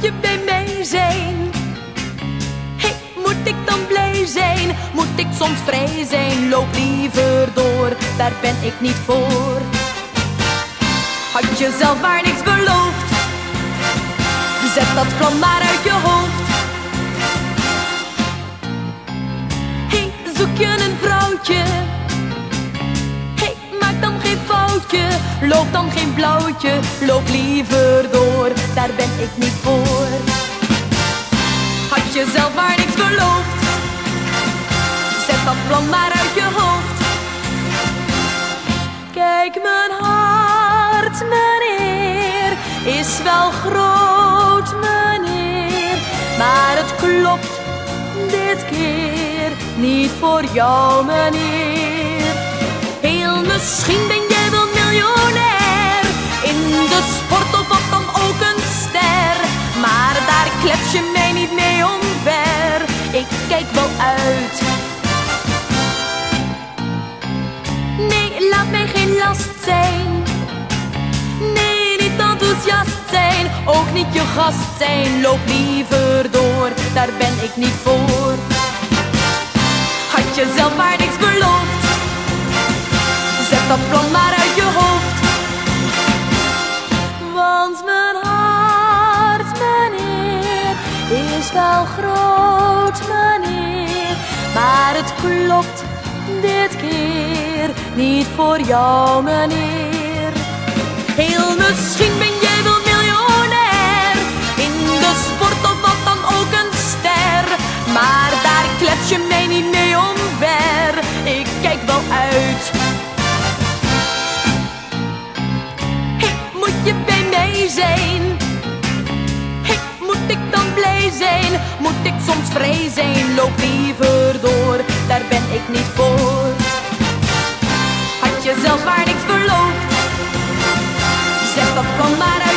je bij mij zijn? Hey, moet ik dan blij zijn? Moet ik soms vrij zijn? Loop liever door, daar ben ik niet voor. Had je zelf maar niks beloofd? Zet dat plan maar uit je hoofd. Hey, zoek je een vrouwtje? Loop dan geen blauwtje. Loop liever door, daar ben ik niet voor. Had je zelf maar niks beloofd? Zet dat plan maar uit je hoofd. Kijk, mijn hart, meneer, is wel groot, meneer. Maar het klopt dit keer niet voor jou, meneer. Heel misschien ben wel In de sport of wat dan ook een ster. Maar daar klets je mij niet mee omver. Ik kijk wel uit. Nee, laat mij geen last zijn. Nee, niet enthousiast zijn. Ook niet je gast zijn. Loop liever door, daar ben ik niet voor. Had je zelf maar niks beloofd. Zet dat plan maar uit je hoofd. Want mijn hart, meneer, is wel groot, meneer. Maar het klopt dit keer niet voor jou, meneer. Heel misschien ben jij wel miljonair. In de sport of wat dan ook een ster. Maar daar klets je mij niet mee omver. Ik kijk wel uit. Je bij mij zijn? Hey, moet ik dan blij zijn? Moet ik soms vrij zijn? Loop liever door, daar ben ik niet voor. Had je zelf maar niks beloofd? Zet dat plan maar uit